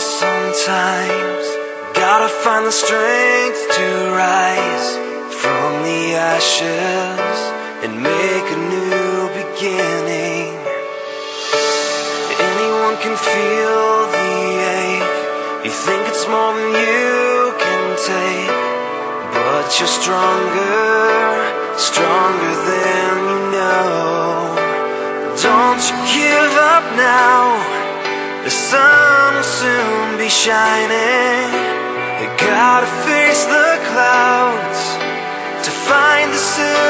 sometimes. Gotta find the strength to rise from the ashes and make a new beginning. Anyone can feel the ache. You think it's more than you can take, but you're stronger, stronger than you know. Don't you give up now. The sun will soon be shining. You gotta face the clouds to find the silver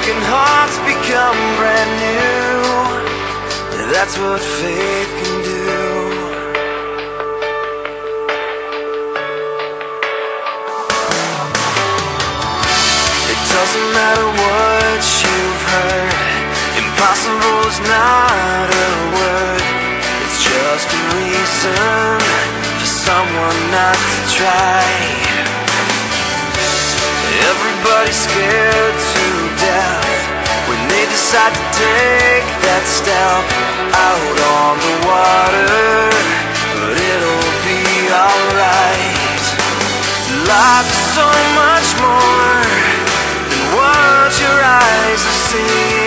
broken hearts become brand new. That's what faith can do. It doesn't matter what you've heard. Impossible is not a word. It's just a reason for someone not to try. Everybody's scared decide to take that step out on the water. But it'll be alright. Life is so much more than what your eyes are seeing.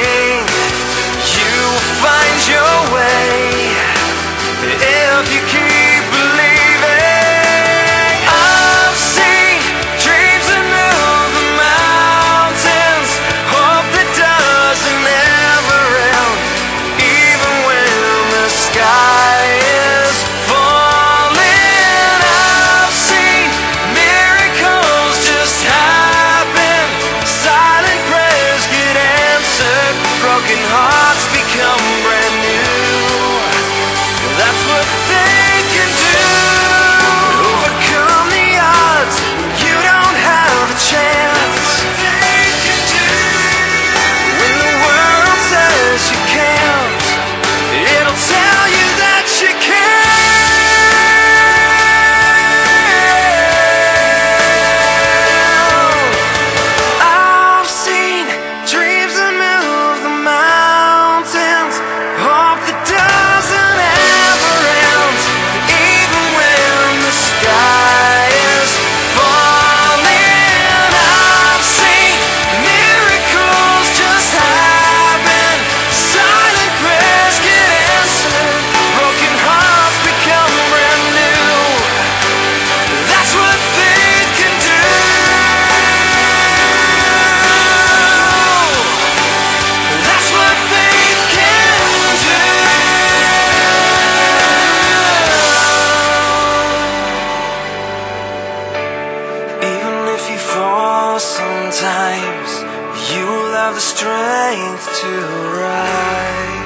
Sometimes, you will have the strength to rise.